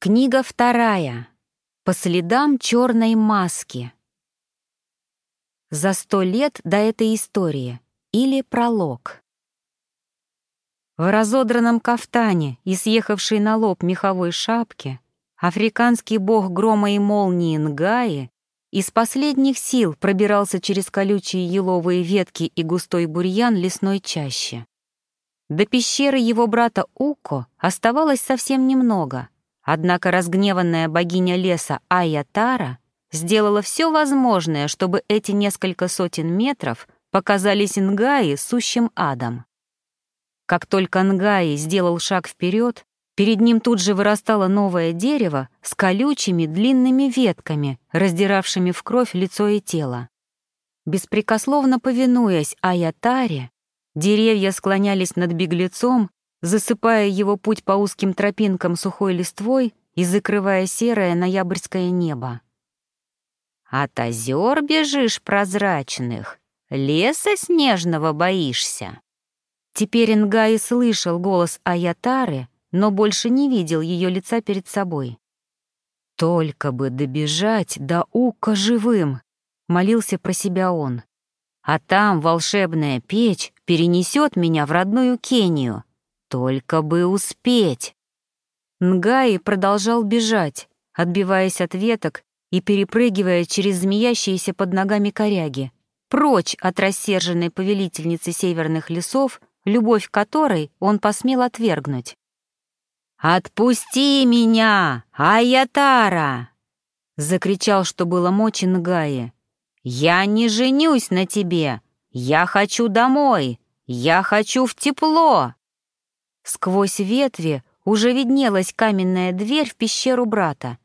Книга вторая. По следам черной маски. За сто лет до этой истории. Или пролог. В разодранном кафтане и съехавшей на лоб меховой шапке африканский бог грома и молнии Нгаи из последних сил пробирался через колючие еловые ветки и густой бурьян лесной чащи. До пещеры его брата Уко оставалось совсем немного — Однако разгневанная богиня леса Айя Тара сделала все возможное, чтобы эти несколько сотен метров показались Нгаи сущим адом. Как только Нгаи сделал шаг вперед, перед ним тут же вырастало новое дерево с колючими длинными ветками, раздиравшими в кровь лицо и тело. Беспрекословно повинуясь Аятаре, деревья склонялись над беглецом засыпая его путь по узким тропинкам сухой листвой и закрывая серое ноябрьское небо. «От озер бежишь прозрачных, леса снежного боишься». Теперь Ингай слышал голос Аятары, но больше не видел ее лица перед собой. «Только бы добежать до Ука живым!» — молился про себя он. «А там волшебная печь перенесет меня в родную Кению, только бы успеть. Нгаи продолжал бежать, отбиваясь от веток и перепрыгивая через змеящиеся под ногами коряги, прочь от рассерженной повелительницы северных лесов, любовь которой он посмел отвергнуть. «Отпусти меня, Аятара!» — закричал, что было мочи Нгаи. «Я не женюсь на тебе! Я хочу домой! Я хочу в тепло!» Сквозь ветви уже виднелась каменная дверь в пещеру брата.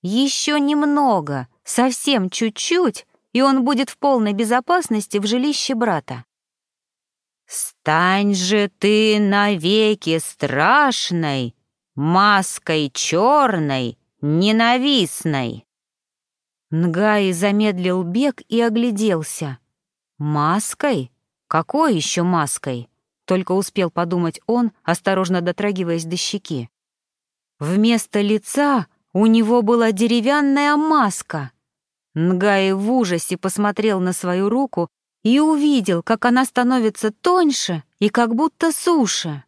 Еще немного, совсем чуть-чуть, и он будет в полной безопасности в жилище брата. «Стань же ты навеки страшной, маской черной, ненавистной!» Нгаи замедлил бег и огляделся. «Маской? Какой еще маской?» Только успел подумать он, осторожно дотрагиваясь до щеки. Вместо лица у него была деревянная маска. Нгай в ужасе посмотрел на свою руку и увидел, как она становится тоньше и как будто суше.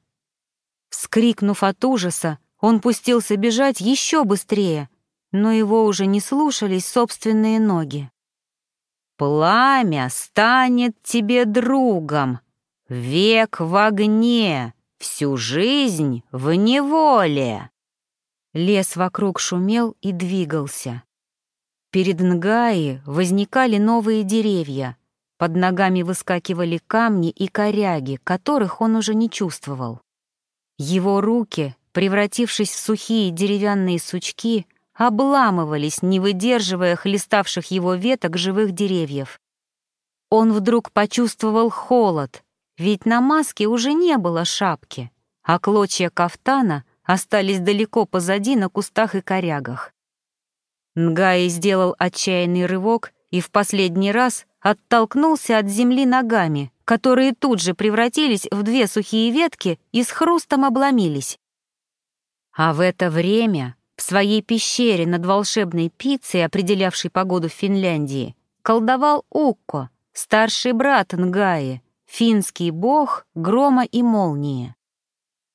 Вскрикнув от ужаса, он пустился бежать еще быстрее, но его уже не слушались собственные ноги. «Пламя станет тебе другом», Век в огне, всю жизнь в неволе. Лес вокруг шумел и двигался. Перед Нгаи возникали новые деревья. Под ногами выскакивали камни и коряги, которых он уже не чувствовал. Его руки, превратившись в сухие деревянные сучки, обламывались, не выдерживая хлеставших его веток живых деревьев. Он вдруг почувствовал холод, ведь на маске уже не было шапки, а клочья кафтана остались далеко позади на кустах и корягах. Нгаи сделал отчаянный рывок и в последний раз оттолкнулся от земли ногами, которые тут же превратились в две сухие ветки и с хрустом обломились. А в это время в своей пещере над волшебной пиццей, определявшей погоду в Финляндии, колдовал Укко, старший брат Нгаи, финский бог грома и молнии.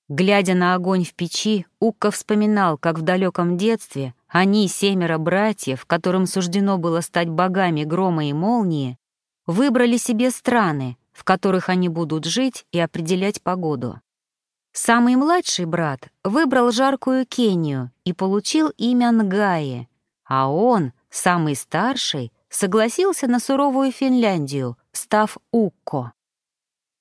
Глядя на огонь в печи, Укка вспоминал, как в далеком детстве они, семеро братьев, которым суждено было стать богами грома и молнии, выбрали себе страны, в которых они будут жить и определять погоду. Самый младший брат выбрал жаркую Кению и получил имя Нгаи, а он, самый старший, согласился на суровую Финляндию, став Укко.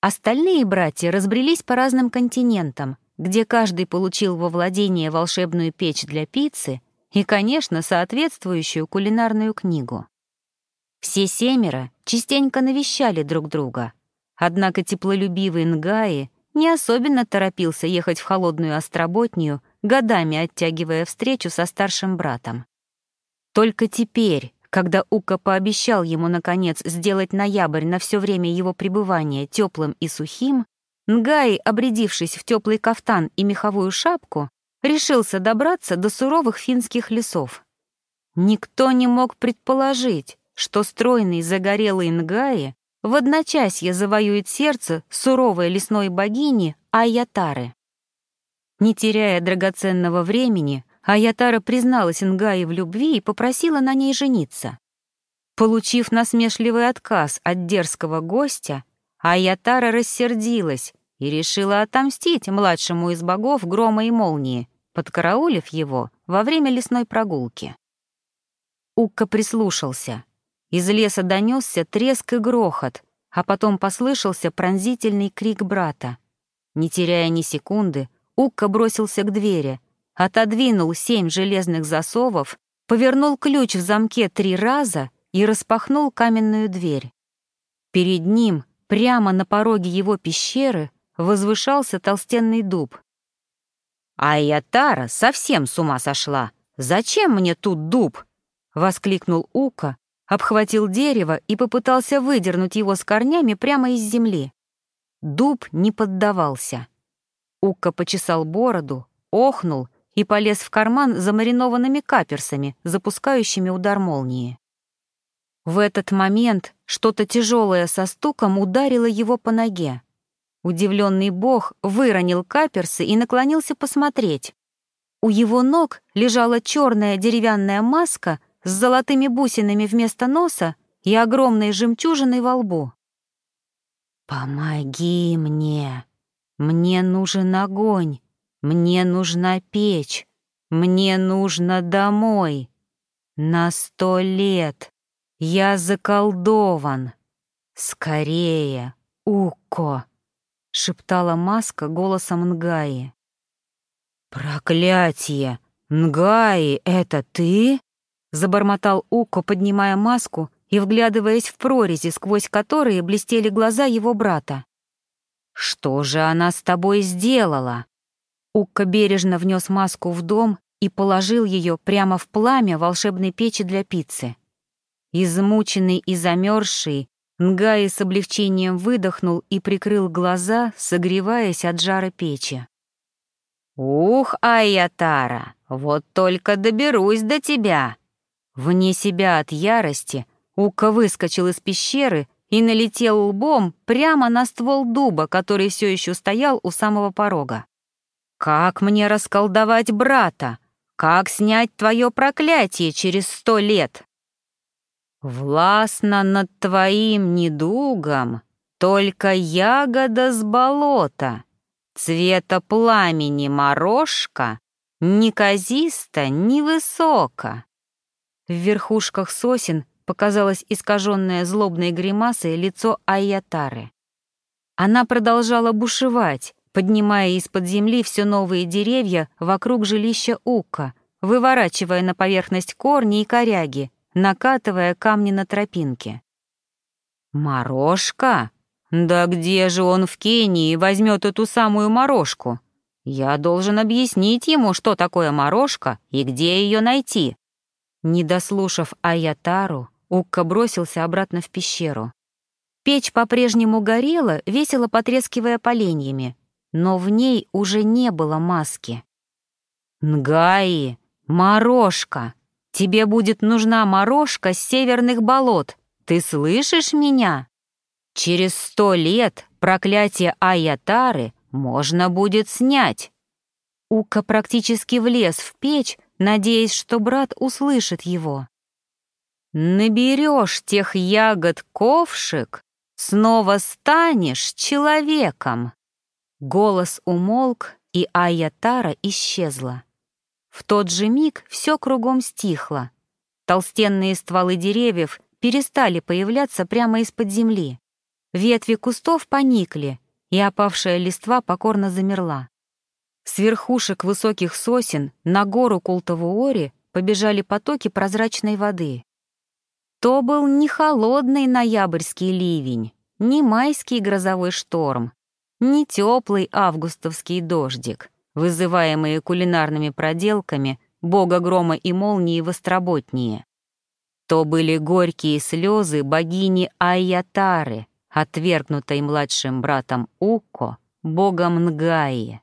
Остальные братья разбрелись по разным континентам, где каждый получил во владение волшебную печь для пиццы и, конечно, соответствующую кулинарную книгу. Все семеро частенько навещали друг друга, однако теплолюбивый Нгаи не особенно торопился ехать в холодную Остроботнию, годами оттягивая встречу со старшим братом. Только теперь, когда Ука пообещал ему, наконец, сделать ноябрь на все время его пребывания теплым и сухим, Нгаи, обрядившись в теплый кафтан и меховую шапку, решился добраться до суровых финских лесов. Никто не мог предположить, что стройный загорелый Нгаи в одночасье завоюет сердце суровой лесной богини Аятары. Не теряя драгоценного времени, Аятара призналась Нгаи в любви и попросила на ней жениться. Получив насмешливый отказ от дерзкого гостя, Аятара рассердилась и решила отомстить младшему из богов грома и молнии, подкараулив его во время лесной прогулки. Укка прислушался. Из леса донесся треск и грохот, а потом послышался пронзительный крик брата. Не теряя ни секунды, Укка бросился к двери, отодвинул семь железных засовов, повернул ключ в замке три раза и распахнул каменную дверь. Перед ним, прямо на пороге его пещеры, возвышался толстенный дуб. «А я Тара совсем с ума сошла! Зачем мне тут дуб?» — воскликнул Ука, обхватил дерево и попытался выдернуть его с корнями прямо из земли. Дуб не поддавался. Ука почесал бороду, охнул и полез в карман за маринованными каперсами, запускающими удар молнии. В этот момент что-то тяжелое со стуком ударило его по ноге. Удивленный бог выронил каперсы и наклонился посмотреть. У его ног лежала черная деревянная маска с золотыми бусинами вместо носа и огромной жемчужиной во лбу. «Помоги мне! Мне нужен огонь! Мне нужна печь! Мне нужно домой! На сто лет! Я заколдован! Скорее, Уко!» — шептала маска голосом Нгаи. «Проклятие! Нгаи, это ты?» Забормотал Уко, поднимая маску и вглядываясь в прорези, сквозь которые блестели глаза его брата. «Что же она с тобой сделала?» Укка бережно внес маску в дом и положил ее прямо в пламя волшебной печи для пиццы. Измученный и замерзший, Нгаи с облегчением выдохнул и прикрыл глаза, согреваясь от жара печи. «Ух, Айятара, вот только доберусь до тебя!» Вне себя от ярости Ука выскочил из пещеры и налетел лбом прямо на ствол дуба, который все еще стоял у самого порога. «Как мне расколдовать брата? Как снять твое проклятие через сто лет?» «Властно над твоим недугом только ягода с болота, цвета пламени морожка, неказисто, невысоко. В верхушках сосен показалось искаженное злобной гримасой лицо Айятары. Она продолжала бушевать, поднимая из-под земли все новые деревья вокруг жилища Ука, выворачивая на поверхность корни и коряги, накатывая камни на тропинке. «Морожка? Да где же он в Кении возьмет эту самую морожку? Я должен объяснить ему, что такое морожка и где ее найти». Не дослушав Аятару, Укка бросился обратно в пещеру. Печь по-прежнему горела, весело потрескивая поленьями, но в ней уже не было маски. «Нгаи, морожка! Тебе будет нужна морожка с северных болот! Ты слышишь меня? Через сто лет проклятие Аятары можно будет снять!» Ука практически влез в печь, надеясь, что брат услышит его. «Наберешь тех ягод ковшик, снова станешь человеком!» Голос умолк, и Аятара исчезла. В тот же миг все кругом стихло. Толстенные стволы деревьев перестали появляться прямо из-под земли. Ветви кустов поникли, и опавшая листва покорно замерла. С верхушек высоких сосен на гору Култавуори побежали потоки прозрачной воды. То был не холодный ноябрьский ливень, не майский грозовой шторм, не теплый августовский дождик, вызываемые кулинарными проделками бога грома и молнии востроботнее. То были горькие слезы богини Айятары, отвергнутой младшим братом Уко, богом Нгаи.